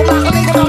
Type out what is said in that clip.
kumakalig